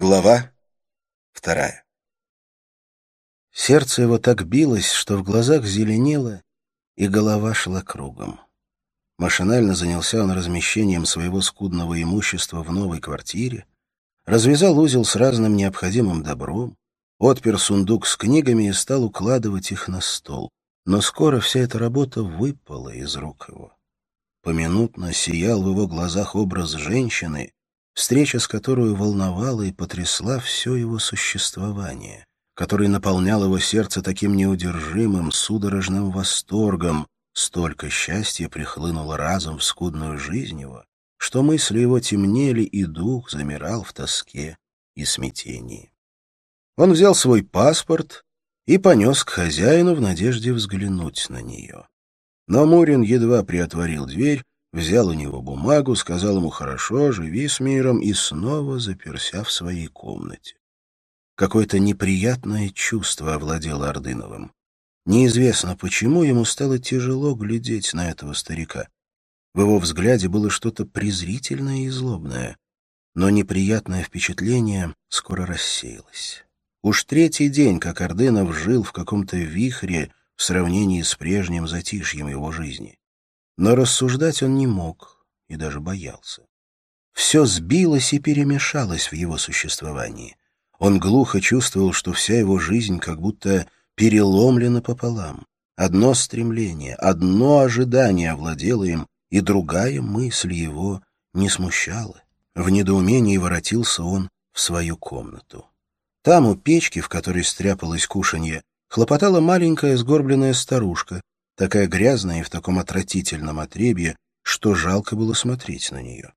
Глава вторая Сердце его так билось, что в глазах зеленело, и голова шла кругом. Машинально занялся он размещением своего скудного имущества в новой квартире, развязал узел с разным необходимым добром, отпер сундук с книгами и стал укладывать их на стол. Но скоро вся эта работа выпала из рук его. Поминутно сиял в его глазах образ женщины, встреча с которой волновала и потрясла все его существование, который наполнял его сердце таким неудержимым, судорожным восторгом, столько счастья прихлынуло разом в скудную жизнь его, что мысли его темнели, и дух замирал в тоске и смятении. Он взял свой паспорт и понес к хозяину в надежде взглянуть на нее. Но Мурин едва приотворил дверь, взял у него бумагу, сказал ему «хорошо, живи с миром» и снова заперся в своей комнате. Какое-то неприятное чувство овладело Ордыновым. Неизвестно почему ему стало тяжело глядеть на этого старика. В его взгляде было что-то презрительное и злобное, но неприятное впечатление скоро рассеялось. Уж третий день, как Ордынов жил в каком-то вихре в сравнении с прежним затишьем его жизни. Но рассуждать он не мог и даже боялся. Все сбилось и перемешалось в его существовании. Он глухо чувствовал, что вся его жизнь как будто переломлена пополам. Одно стремление, одно ожидание овладело им, и другая мысль его не смущала. В недоумении воротился он в свою комнату. Там, у печки, в которой стряпалось кушанье, хлопотала маленькая сгорбленная старушка, такая грязная и в таком отвратительном отребье, что жалко было смотреть на нее.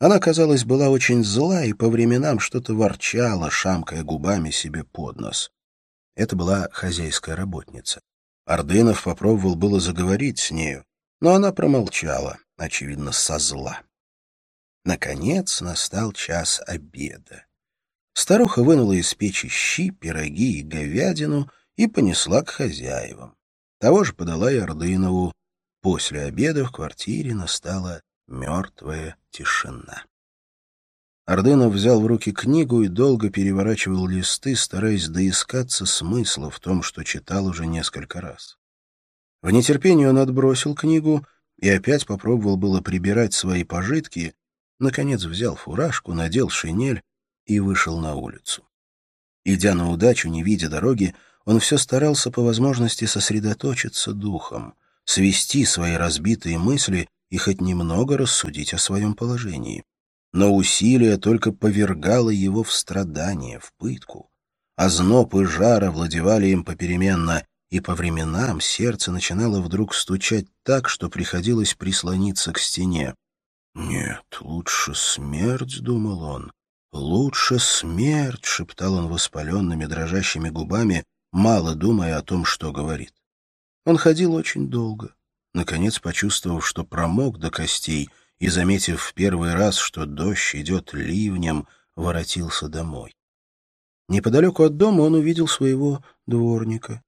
Она, казалось, была очень зла и по временам что-то ворчала, шамкая губами себе под нос. Это была хозяйская работница. Ордынов попробовал было заговорить с нею, но она промолчала, очевидно, со зла. Наконец настал час обеда. Старуха вынула из печи щи, пироги и говядину и понесла к хозяевам. Того же подала и Ордынову. После обеда в квартире настала мертвая тишина. Ордынов взял в руки книгу и долго переворачивал листы, стараясь доискаться смысла в том, что читал уже несколько раз. В нетерпении он отбросил книгу и опять попробовал было прибирать свои пожитки, наконец взял фуражку, надел шинель и вышел на улицу. Идя на удачу, не видя дороги, он все старался по возможности сосредоточиться духом, свести свои разбитые мысли и хоть немного рассудить о своем положении. Но усилие только повергало его в страдания, в пытку. а зноб и жара владевали им попеременно, и по временам сердце начинало вдруг стучать так, что приходилось прислониться к стене. «Нет, лучше смерть», — думал он. «Лучше смерть», — шептал он воспаленными дрожащими губами, мало думая о том, что говорит. Он ходил очень долго, наконец почувствовав, что промок до костей, и, заметив в первый раз, что дождь идет ливнем, воротился домой. Неподалеку от дома он увидел своего дворника.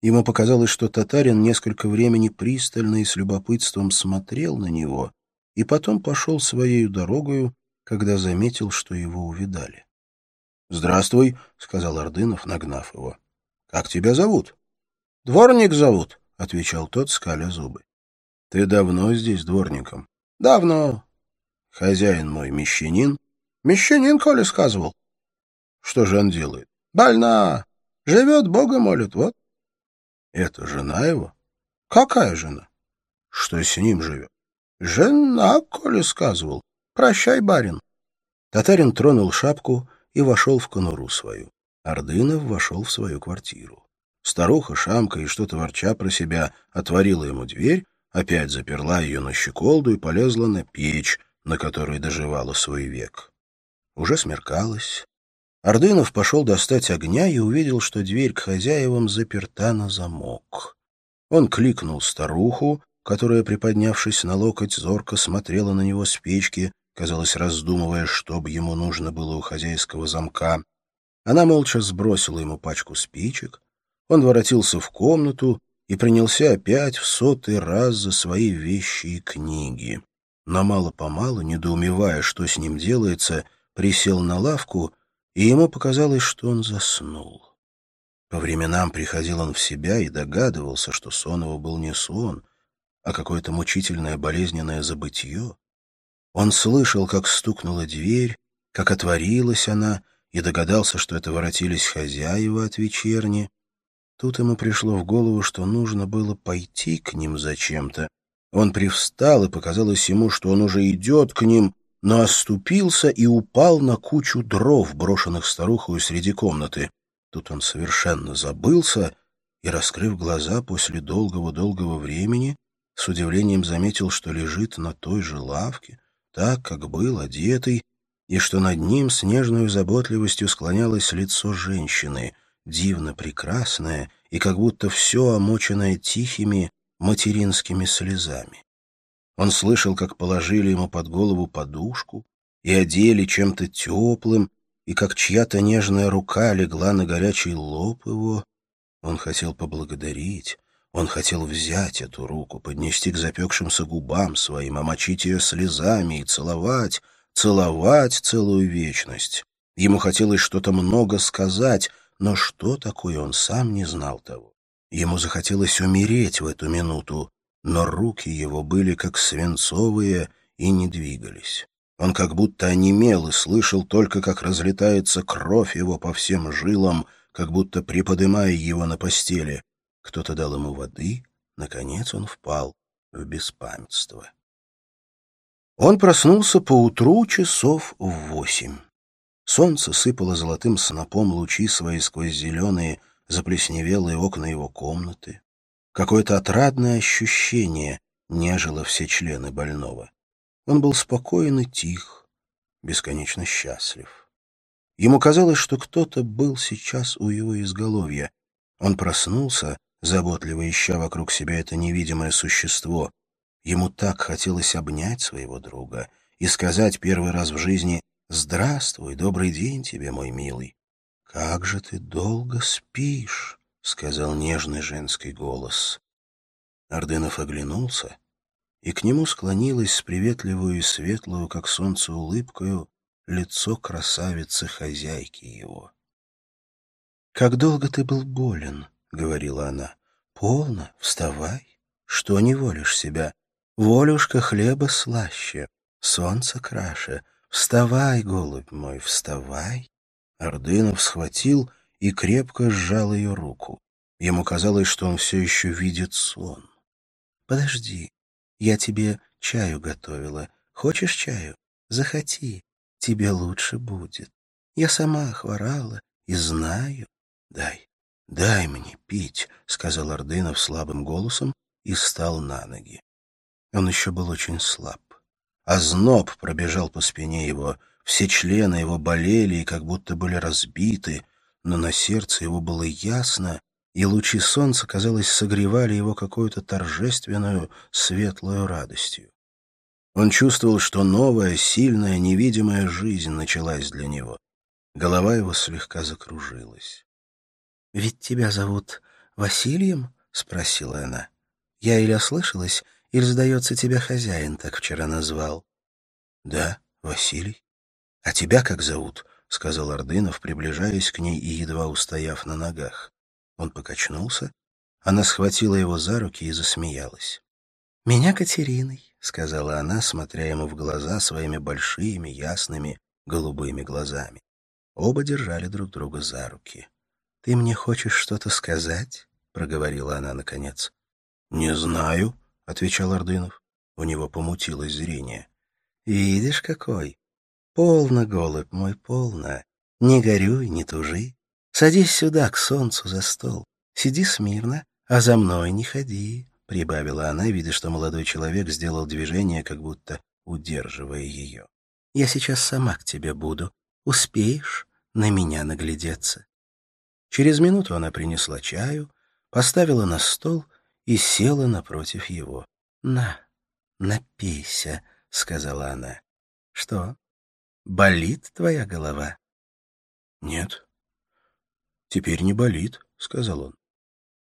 Ему показалось, что татарин несколько времени пристально и с любопытством смотрел на него, и потом пошел своей дорогою, когда заметил, что его увидали. — Здравствуй, — сказал Ордынов, нагнав его. Как тебя зовут? — Дворник зовут, — отвечал тот, скаля зубы. — Ты давно здесь дворником? — Давно. — Хозяин мой мещанин? — Мещанин, коли сказывал. — Что же он делает? — Больна. Живет, Бога молит, вот. — Это жена его? — Какая жена? — Что с ним живет? — Жена, коли сказывал. Прощай, барин. Татарин тронул шапку и вошел в конуру свою. Ордынов вошел в свою квартиру. Старуха, шамка и что-то ворча про себя, отворила ему дверь, опять заперла ее на щеколду и полезла на печь, на которой доживала свой век. Уже смеркалось. Ордынов пошел достать огня и увидел, что дверь к хозяевам заперта на замок. Он кликнул старуху, которая, приподнявшись на локоть, зорко смотрела на него с печки, казалось, раздумывая, что бы ему нужно было у хозяйского замка. Она молча сбросила ему пачку спичек. Он воротился в комнату и принялся опять в сотый раз за свои вещи и книги. Но мало-помалу, недоумевая, что с ним делается, присел на лавку и ему показалось, что он заснул. По временам приходил он в себя и догадывался, что сон его был не сон, а какое-то мучительное болезненное забытье. Он слышал, как стукнула дверь, как отворилась она, и догадался, что это воротились хозяева от вечерни. Тут ему пришло в голову, что нужно было пойти к ним зачем-то. Он привстал, и показалось ему, что он уже идет к ним, но оступился и упал на кучу дров, брошенных старухою среди комнаты. Тут он совершенно забылся и, раскрыв глаза после долгого-долгого времени, с удивлением заметил, что лежит на той же лавке, так, как был одетый, и что над ним с нежной заботливостью склонялось лицо женщины, дивно прекрасное и как будто все омоченное тихими материнскими слезами. Он слышал, как положили ему под голову подушку и одели чем-то теплым, и как чья-то нежная рука легла на горячий лоб его. Он хотел поблагодарить, он хотел взять эту руку, поднести к запекшимся губам своим, омочить ее слезами и целовать, целовать целую вечность. Ему хотелось что-то много сказать, но что такое он сам не знал того. Ему захотелось умереть в эту минуту, но руки его были как свинцовые и не двигались. Он как будто онемел и слышал только, как разлетается кровь его по всем жилам, как будто приподымая его на постели. Кто-то дал ему воды, наконец он впал в беспамятство. Он проснулся поутру часов в восемь. Солнце сыпало золотым снопом лучи свои сквозь зеленые, заплесневелые окна его комнаты. Какое-то отрадное ощущение нежило все члены больного. Он был спокоен и тих, бесконечно счастлив. Ему казалось, что кто-то был сейчас у его изголовья. Он проснулся, заботливо ища вокруг себя это невидимое существо. Ему так хотелось обнять своего друга и сказать первый раз в жизни «Здравствуй, добрый день тебе, мой милый». «Как же ты долго спишь», — сказал нежный женский голос. Ордынов оглянулся, и к нему склонилось с приветливую и светлую, как солнце, улыбкою лицо красавицы-хозяйки его. «Как долго ты был болен?» — говорила она. «Полно, вставай. Что не волишь себя? Волюшка хлеба слаще, солнце краше. Вставай, голубь мой, вставай». Ордынов схватил и крепко сжал ее руку. Ему казалось, что он все еще видит сон. «Подожди, я тебе чаю готовила. Хочешь чаю? Захоти, тебе лучше будет. Я сама хворала и знаю. Дай, дай мне пить», — сказал Ордынов слабым голосом и встал на ноги. Он еще был очень слаб. А зноб пробежал по спине его, все члены его болели и как будто были разбиты, но на сердце его было ясно, и лучи солнца, казалось, согревали его какую-то торжественную, светлую радостью. Он чувствовал, что новая, сильная, невидимая жизнь началась для него. Голова его слегка закружилась. — Ведь тебя зовут Василием? — спросила она. — Я или ослышалась, или, сдается, тебя хозяин так вчера назвал? — Да, Василий. — А тебя как зовут? — сказал Ордынов, приближаясь к ней и едва устояв на ногах. Он покачнулся. Она схватила его за руки и засмеялась. «Меня Катериной», — сказала она, смотря ему в глаза своими большими, ясными, голубыми глазами. Оба держали друг друга за руки. «Ты мне хочешь что-то сказать?» — проговорила она наконец. «Не знаю», — отвечал Ордынов. У него помутилось зрение. «Видишь, какой! Полно, голубь мой, полно. Не горюй, не тужи. Садись сюда, к солнцу, за стол. Сиди смирно, а за мной не ходи», — прибавила она, видя, что молодой человек сделал движение, как будто удерживая ее. «Я сейчас сама к тебе буду. Успеешь на меня наглядеться?» Через минуту она принесла чаю, поставила на стол и села напротив его. «На, напейся», — сказала она. «Что, болит твоя голова?» «Нет», «Теперь не болит», — сказал он.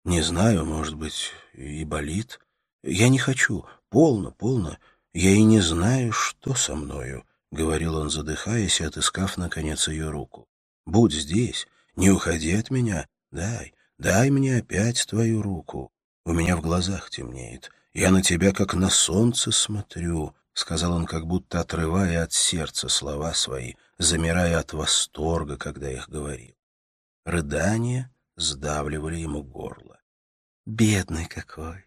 «Не знаю, может быть, и болит. Я не хочу. Полно, полно. Я и не знаю, что со мною», — говорил он, задыхаясь и отыскав, наконец, ее руку. Будь здесь, не уходи от меня. Дай, дай мне опять твою руку. У меня в глазах темнеет. Я на тебя, как на солнце, смотрю», — сказал он, как будто отрывая от сердца слова свои, замирая от восторга, когда их говорил. Рыдания сдавливали ему горло. «Бедный какой!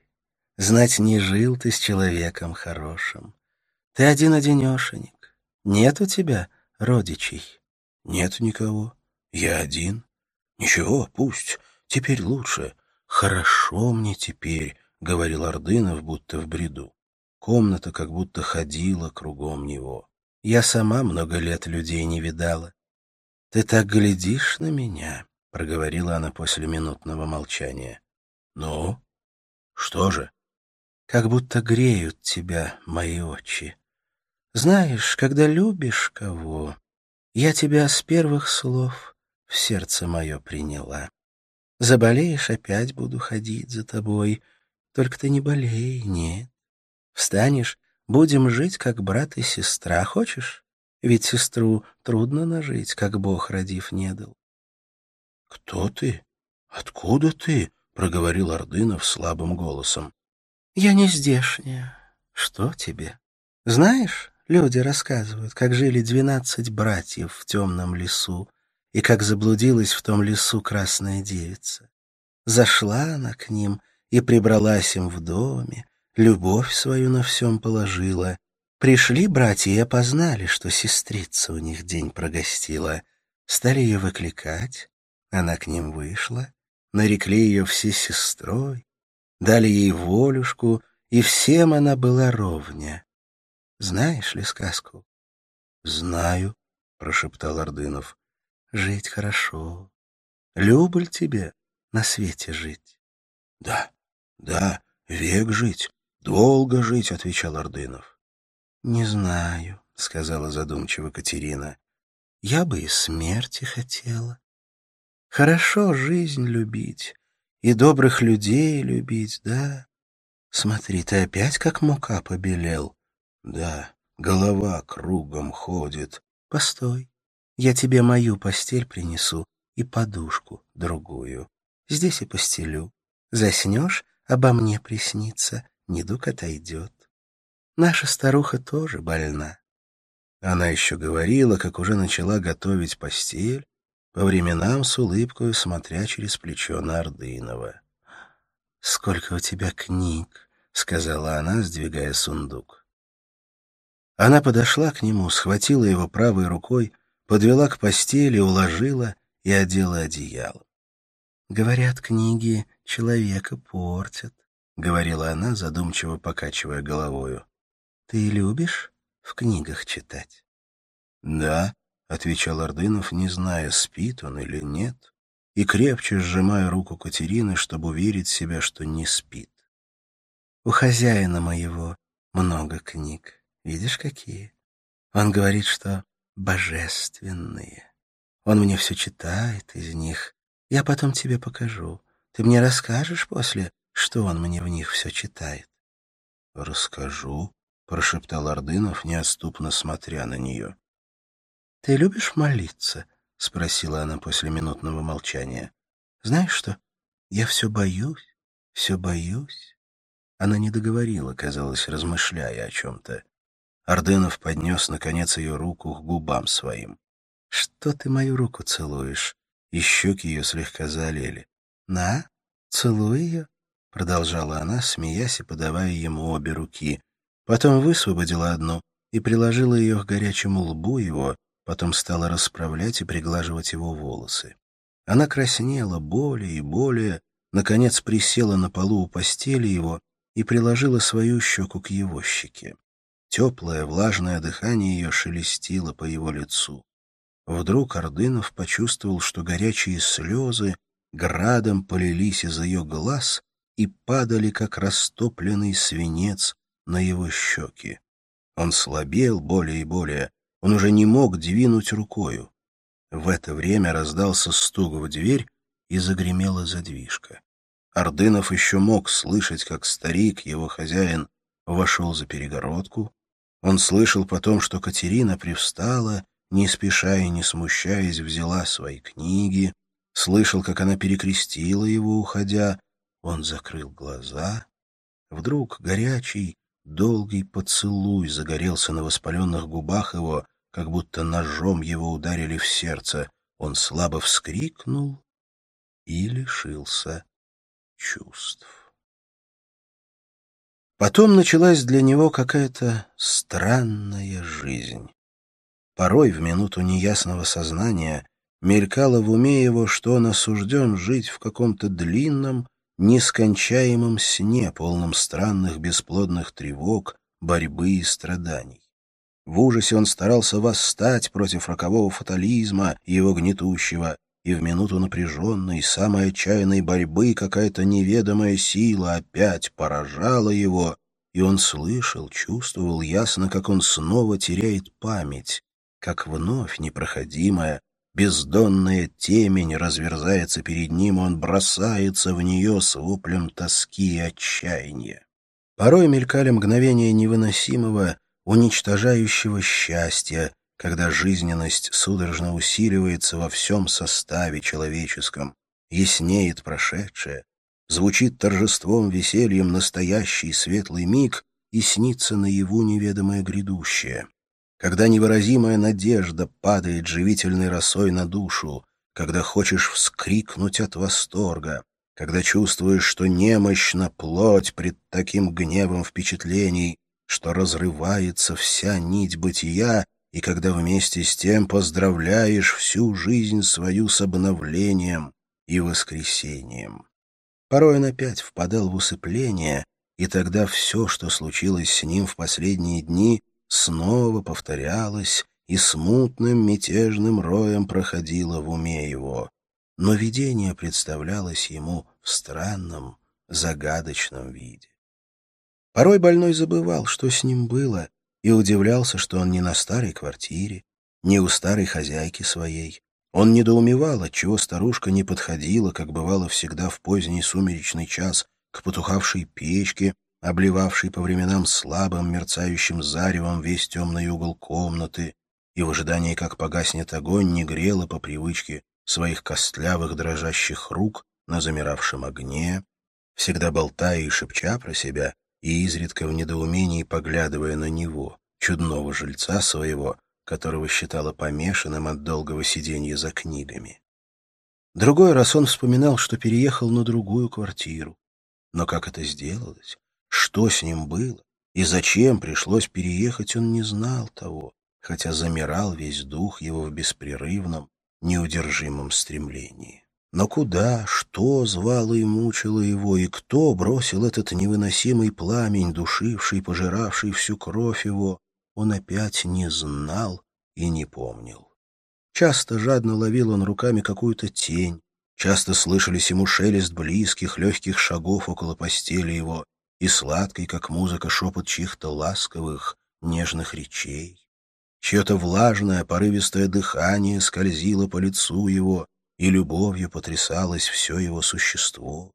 Знать, не жил ты с человеком хорошим. Ты один-одинешенек. Нет у тебя родичей?» «Нет никого. Я один. Ничего, пусть. Теперь лучше. Хорошо мне теперь», — говорил Ордынов, будто в бреду. Комната как будто ходила кругом него. Я сама много лет людей не видала. Ты так глядишь на меня, — проговорила она после минутного молчания. «Ну? Что же?» «Как будто греют тебя мои очи. Знаешь, когда любишь кого, я тебя с первых слов в сердце мое приняла. Заболеешь, опять буду ходить за тобой, только ты не болей, нет. Встанешь, будем жить, как брат и сестра, хочешь? Ведь сестру трудно нажить, как Бог родив не дал. — Кто ты? Откуда ты? — проговорил Ордынов слабым голосом. — Я не здешняя. Что тебе? Знаешь, люди рассказывают, как жили двенадцать братьев в темном лесу, и как заблудилась в том лесу красная девица. Зашла она к ним и прибралась им в доме, любовь свою на всем положила. Пришли братья и опознали, что сестрица у них день прогостила. Стали ее выкликать, она к ним вышла, нарекли ее все сестрой, дали ей волюшку, и всем она была ровня. Знаешь ли сказку? — Знаю, — прошептал Ордынов. — Жить хорошо. Люболь тебе на свете жить. — Да, да, век жить, долго жить, — отвечал Ордынов. — Не знаю, — сказала задумчиво Катерина. — Я бы и смерти хотела. Хорошо жизнь любить и добрых людей любить, да? Смотри, ты опять как мука побелел. Да, голова кругом ходит. Постой, я тебе мою постель принесу и подушку другую. Здесь и постелю. Заснешь, обо мне приснится, недуг отойдет. Наша старуха тоже больна. Она еще говорила, как уже начала готовить постель, по временам с улыбкой смотря через плечо на Ордынова. «Сколько у тебя книг!» — сказала она, сдвигая сундук. Она подошла к нему, схватила его правой рукой, подвела к постели, уложила и одела одеяло. «Говорят, книги человека портят», — говорила она, задумчиво покачивая головою. «Ты любишь в книгах читать?» «Да», — отвечал Ордынов, не зная, спит он или нет, и крепче сжимая руку Катерины, чтобы уверить себя, что не спит. «У хозяина моего много книг. Видишь, какие? Он говорит, что божественные. Он мне все читает из них. Я потом тебе покажу. Ты мне расскажешь после, что он мне в них все читает?» «Расскажу», — прошептал Ордынов, неотступно смотря на нее. «Ты любишь молиться?» — спросила она после минутного молчания. «Знаешь что? Я все боюсь, все боюсь». Она не договорила, казалось, размышляя о чем-то. Орденов поднес, наконец, ее руку к губам своим. «Что ты мою руку целуешь?» И щеки ее слегка залили. «На, целуй ее», — продолжала она, смеясь и подавая ему обе руки. Потом высвободила одну и приложила ее к горячему лбу его, потом стала расправлять и приглаживать его волосы. Она краснела более и более, наконец присела на полу у постели его и приложила свою щеку к его щеке. Теплое, влажное дыхание ее шелестило по его лицу. Вдруг Ордынов почувствовал, что горячие слезы градом полились из ее глаз и падали, как растопленный свинец, на его щеки. Он слабел более и более, он уже не мог двинуть рукою. В это время раздался стук в дверь, и загремела задвижка. Ордынов еще мог слышать, как старик, его хозяин, вошел за перегородку. Он слышал потом, что Катерина привстала не спеша и не смущаясь, взяла свои книги, слышал, как она перекрестила его, уходя. Он закрыл глаза. Вдруг горячий, долгий поцелуй загорелся на воспаленных губах его, как будто ножом его ударили в сердце. Он слабо вскрикнул и лишился чувств. Потом началась для него какая-то странная жизнь. Порой в минуту неясного сознания мелькало в уме его, что он осужден жить в каком-то длинном, нескончаемом сне, полном странных бесплодных тревог, борьбы и страданий. В ужасе он старался восстать против рокового фатализма, его гнетущего, и в минуту напряженной, самой отчаянной борьбы какая-то неведомая сила опять поражала его, и он слышал, чувствовал ясно, как он снова теряет память, как вновь непроходимая, бездонная темень разверзается перед ним, он бросается в нее с воплем тоски и отчаяния. Порой мелькали мгновения невыносимого, уничтожающего счастья, когда жизненность судорожно усиливается во всем составе человеческом, яснеет прошедшее, звучит торжеством, весельем настоящий светлый миг и снится наяву неведомое грядущее. Когда невыразимая надежда падает живительной росой на душу, когда хочешь вскрикнуть от восторга, когда чувствуешь, что немощна плоть пред таким гневом впечатлений, что разрывается вся нить бытия, и когда вместе с тем поздравляешь всю жизнь свою с обновлением и воскресением. Порой он опять впадал в усыпление, и тогда все, что случилось с ним в последние дни, снова повторялось и смутным мятежным роем проходило в уме его. Но видение представлялось ему в странном, загадочном виде. Порой больной забывал, что с ним было, и удивлялся, что он не на старой квартире, не у старой хозяйки своей. Он недоумевал, отчего старушка не подходила, как бывало всегда в поздний сумеречный час, к потухавшей печке, обливавший по временам слабым мерцающим заревом весь темный угол комнаты, и в ожидании, как погаснет огонь, не грела по привычке своих костлявых дрожащих рук на замиравшем огне, всегда болтая и шепча про себя, и изредка в недоумении поглядывая на него, чудного жильца своего, которого считала помешанным от долгого сиденья за книгами. Другой раз он вспоминал, что переехал на другую квартиру. Но как это сделалось? Что с ним было и зачем пришлось переехать, он не знал того, хотя замирал весь дух его в беспрерывном, неудержимом стремлении. Но куда, что звало и мучило его, и кто бросил этот невыносимый пламень, душивший, пожиравший всю кровь его, он опять не знал и не помнил. Часто жадно ловил он руками какую-то тень, часто слышались ему шелест близких, легких шагов около постели его, и сладкий, как музыка, шепот чьих-то ласковых, нежных речей. Чье-то влажное, порывистое дыхание скользило по лицу его, и любовью потрясалось все его существо.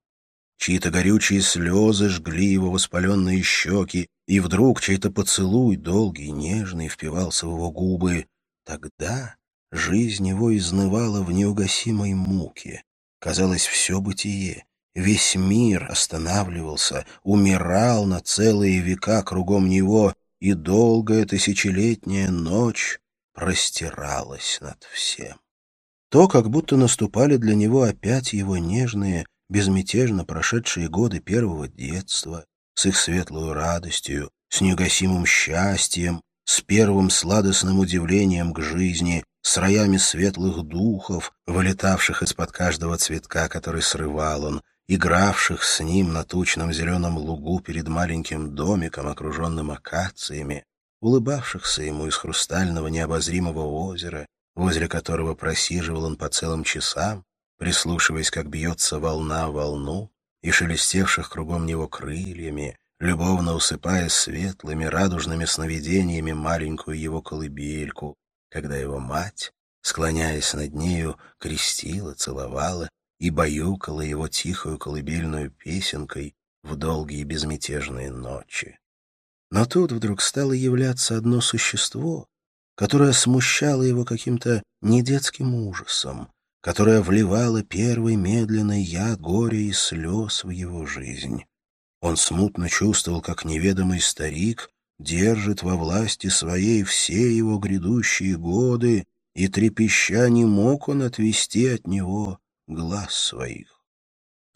Чьи-то горючие слезы жгли его воспаленные щеки, и вдруг чей-то поцелуй, долгий, нежный, впивался в его губы. Тогда жизнь его изнывала в неугасимой муке. Казалось, все бытие, Весь мир останавливался, умирал на целые века кругом него, и долгая тысячелетняя ночь простиралась над всем. То, как будто наступали для него опять его нежные, безмятежно прошедшие годы первого детства, с их светлой радостью, с негасимым счастьем, с первым сладостным удивлением к жизни, с роями светлых духов, вылетавших из-под каждого цветка, который срывал он, игравших с ним на тучном зеленом лугу перед маленьким домиком, окруженным акациями, улыбавшихся ему из хрустального необозримого озера, возле которого просиживал он по целым часам, прислушиваясь, как бьется волна волну, и шелестевших кругом него крыльями, любовно усыпая светлыми радужными сновидениями маленькую его колыбельку, когда его мать, склоняясь над нею, крестила, целовала и баюкала его тихую колыбельную песенкой в долгие безмятежные ночи. Но тут вдруг стало являться одно существо, которая смущала его каким-то недетским ужасом, которая вливала первый медленный яд горя и слез в его жизнь. Он смутно чувствовал, как неведомый старик держит во власти своей все его грядущие годы, и трепеща не мог он отвести от него глаз своих.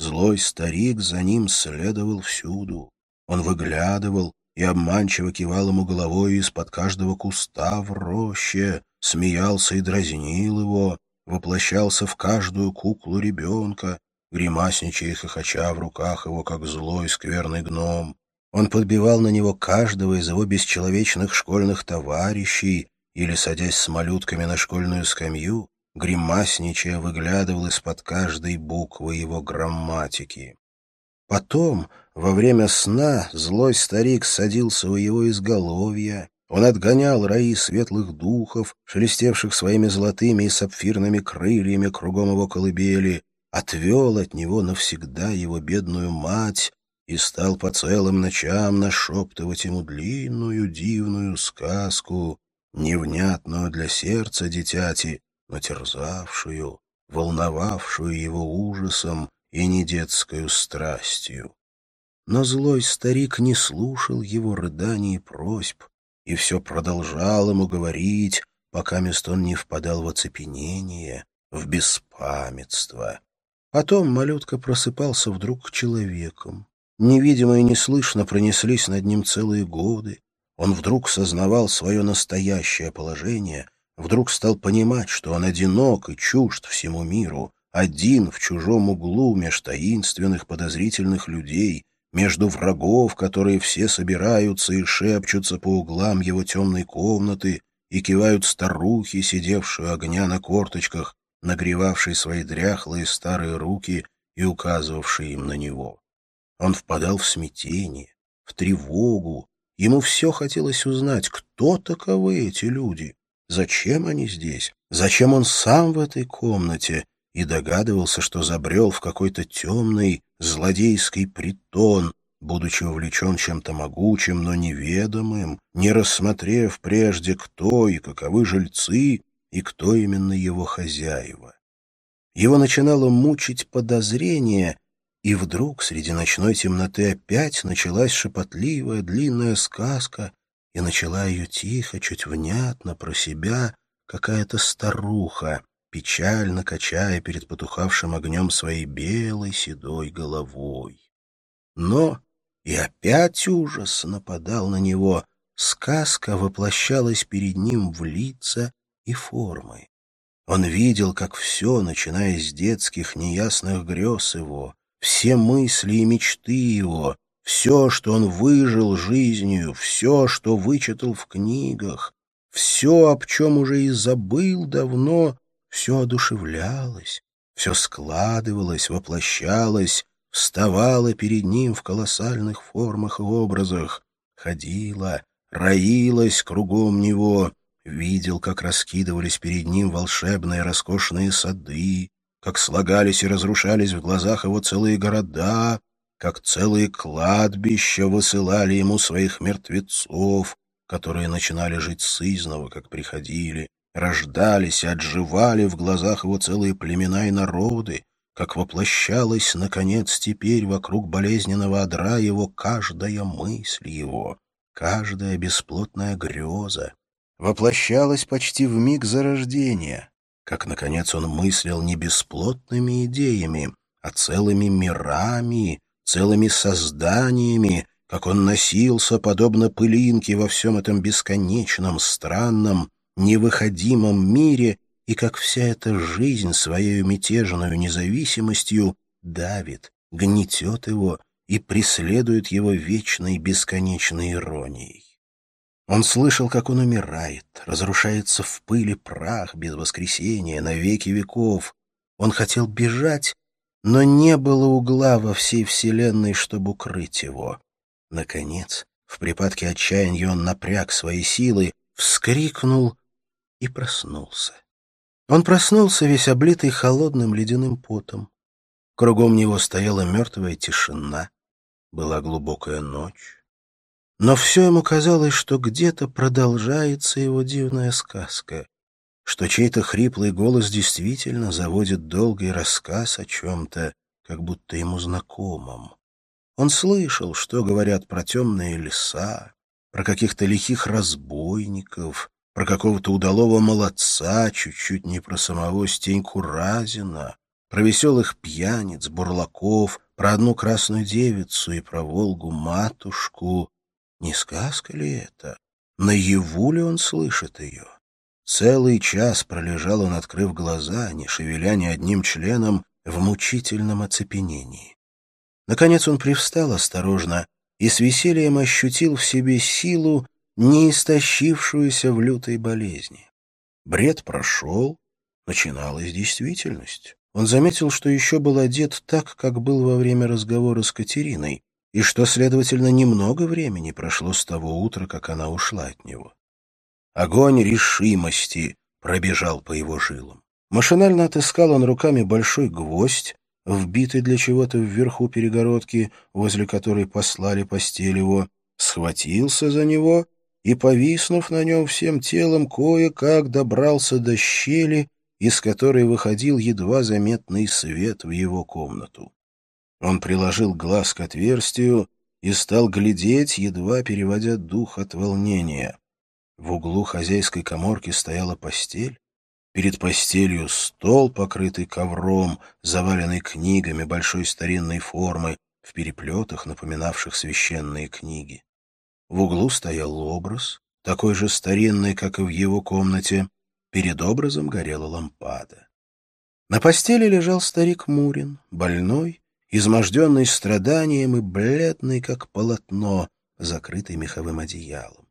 Злой старик за ним следовал всюду. Он выглядывал и обманчиво кивал ему головой из-под каждого куста в роще, смеялся и дразнил его, воплощался в каждую куклу ребенка, гримасничая и хохоча в руках его, как злой скверный гном. Он подбивал на него каждого из его бесчеловечных школьных товарищей или, садясь с малютками на школьную скамью, гримасничая выглядывал из-под каждой буквы его грамматики. Потом, во время сна, злой старик садился у его изголовья, он отгонял раи светлых духов, шелестевших своими золотыми и сапфирными крыльями кругом его колыбели, отвел от него навсегда его бедную мать и стал по целым ночам нашептывать ему длинную дивную сказку, невнятную для сердца дитяти, но терзавшую, волновавшую его ужасом и недетскую страстью. Но злой старик не слушал его рыданий и просьб, и все продолжал ему говорить, пока мест он не впадал в оцепенение, в беспамятство. Потом малютка просыпался вдруг человеком. Невидимо и неслышно пронеслись над ним целые годы. Он вдруг сознавал свое настоящее положение, вдруг стал понимать, что он одинок и чужд всему миру, один в чужом углу меж таинственных подозрительных людей, между врагов, которые все собираются и шепчутся по углам его темной комнаты, и кивают старухи, сидевшие огня на корточках, нагревавшие свои дряхлые старые руки и указывавшие им на него. Он впадал в смятение, в тревогу. Ему все хотелось узнать, кто таковы эти люди, зачем они здесь, зачем он сам в этой комнате, и догадывался, что забрел в какой-то темный злодейский притон, будучи увлечен чем-то могучим, но неведомым, не рассмотрев прежде, кто и каковы жильцы, и кто именно его хозяева. Его начинало мучить подозрение, и вдруг среди ночной темноты опять началась шепотливая длинная сказка, и начала ее тихо, чуть внятно про себя какая-то старуха, печально качая перед потухавшим огнем своей белой седой головой. Но и опять ужас нападал на него, сказка воплощалась перед ним в лица и формы. Он видел, как все, начиная с детских неясных грез его, все мысли и мечты его, все, что он выжил жизнью, все, что вычитал в книгах, все, об чем уже и забыл давно, все одушевлялось, все складывалось, воплощалось, вставало перед ним в колоссальных формах и образах, ходило, роилось кругом него, видел, как раскидывались перед ним волшебные роскошные сады, как слагались и разрушались в глазах его целые города, как целые кладбища высылали ему своих мертвецов, которые начинали жить сызново, как приходили, рождались и отживали в глазах его целые племена и народы, как воплощалась, наконец, теперь вокруг болезненного одра его каждая мысль его, каждая бесплотная греза, воплощалась почти в миг зарождения, как, наконец, он мыслил не бесплотными идеями, а целыми мирами, целыми созданиями, как он носился, подобно пылинке во всем этом бесконечном, странном, невыходимом мире, и как вся эта жизнь своей мятежной независимостью давит, гнетет его и преследует его вечной бесконечной иронией. Он слышал, как он умирает, разрушается в пыли прах без воскресения на веки веков. Он хотел бежать, но не было угла во всей вселенной, чтобы укрыть его. Наконец, в припадке отчаяния он напряг свои силы, вскрикнул и проснулся. Он проснулся весь облитый холодным ледяным потом. Кругом него стояла мертвая тишина, была глубокая ночь. Но все ему казалось, что где-то продолжается его дивная сказка, что чей-то хриплый голос действительно заводит долгий рассказ о чем-то, как будто ему знакомом. Он слышал, что говорят про темные леса, про каких-то лихих разбойников, про какого-то удалого молодца, чуть-чуть не про самого Стеньку Разина, про веселых пьяниц, бурлаков, про одну красную девицу и про Волгу-матушку. Не сказка ли это? Наяву ли он слышит ее? Целый час пролежал он, открыв глаза, не шевеля ни одним членом, в мучительном оцепенении. Наконец он привстал осторожно и с весельем ощутил в себе силу, не истощившуюся в лютой болезни. Бред прошел, начиналась действительность. Он заметил, что еще был одет так, как был во время разговора с Катериной, и что, следовательно, немного времени прошло с того утра, как она ушла от него. Огонь решимости пробежал по его жилам. Машинально отыскал он руками большой гвоздь, вбитый для чего-то вверху перегородки, возле которой послали постель его, схватился за него и, повиснув на нем всем телом, кое-как добрался до щели, из которой выходил едва заметный свет в его комнату. Он приложил глаз к отверстию и стал глядеть, едва переводя дух от волнения. В углу хозяйской коморки стояла постель, Перед постелью стол, покрытый ковром, заваленный книгами большой старинной формы, в переплетах, напоминавших священные книги. В углу стоял образ, такой же старинный, как и в его комнате. Перед образом горела лампада. На постели лежал старик Мурин, больной, изможденный страданием и бледный, как полотно, закрытый меховым одеялом.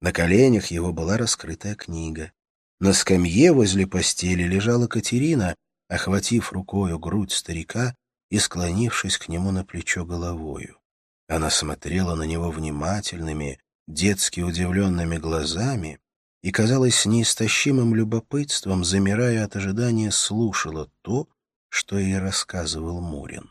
На коленях его была раскрытая книга. На скамье возле постели лежала Катерина, охватив рукою грудь старика и склонившись к нему на плечо головою. Она смотрела на него внимательными, детски удивленными глазами и, казалось, неистощимым любопытством, замирая от ожидания, слушала то, что ей рассказывал Мурин.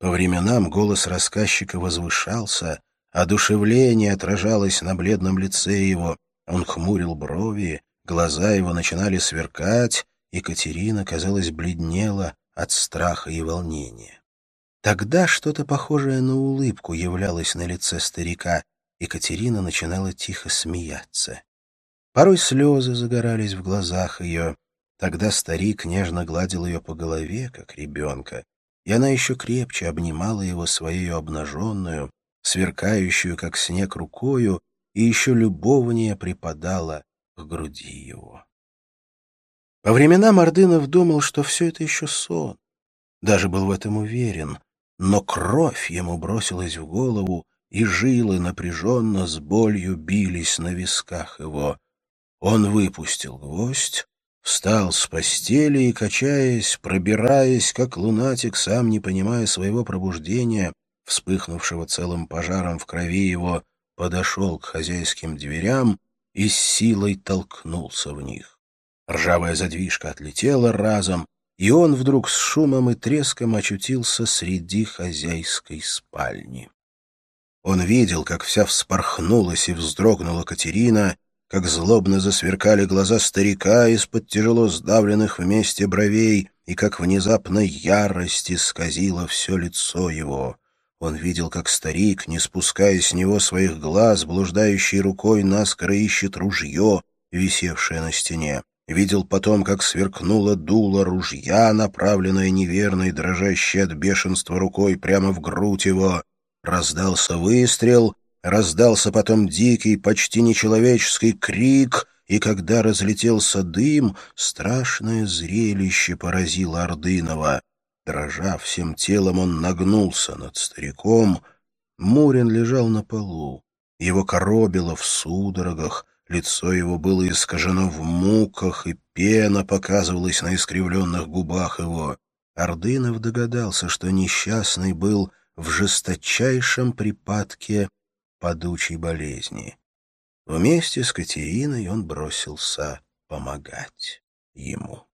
По временам голос рассказчика возвышался, одушевление отражалось на бледном лице его, он хмурил брови, Глаза его начинали сверкать, и Катерина, казалось, бледнела от страха и волнения. Тогда что-то похожее на улыбку являлось на лице старика, и Катерина начинала тихо смеяться. Порой слезы загорались в глазах ее. Тогда старик нежно гладил ее по голове, как ребенка, и она еще крепче обнимала его своей обнаженную, сверкающую, как снег, рукою, и еще любовнее припадала к груди его. По временам Ордынов думал, что все это еще сон. Даже был в этом уверен. Но кровь ему бросилась в голову, и жилы напряженно с болью бились на висках его. Он выпустил гвоздь, встал с постели и, качаясь, пробираясь, как лунатик, сам не понимая своего пробуждения, вспыхнувшего целым пожаром в крови его, подошел к хозяйским дверям и с силой толкнулся в них. Ржавая задвижка отлетела разом, и он вдруг с шумом и треском очутился среди хозяйской спальни. Он видел, как вся вспорхнулась и вздрогнула Катерина, как злобно засверкали глаза старика из-под тяжело сдавленных вместе бровей, и как внезапно ярость исказила все лицо его. Он видел, как старик, не спуская с него своих глаз, блуждающей рукой наскоро ищет ружье, висевшее на стене. Видел потом, как сверкнуло дуло ружья, направленное неверной, дрожащей от бешенства рукой прямо в грудь его. Раздался выстрел, раздался потом дикий, почти нечеловеческий крик, и когда разлетелся дым, страшное зрелище поразило Ордынова. Дрожа всем телом, он нагнулся над стариком. Мурин лежал на полу. Его коробило в судорогах, лицо его было искажено в муках, и пена показывалась на искривленных губах его. Ордынов догадался, что несчастный был в жесточайшем припадке падучей болезни. Вместе с Катериной он бросился помогать ему.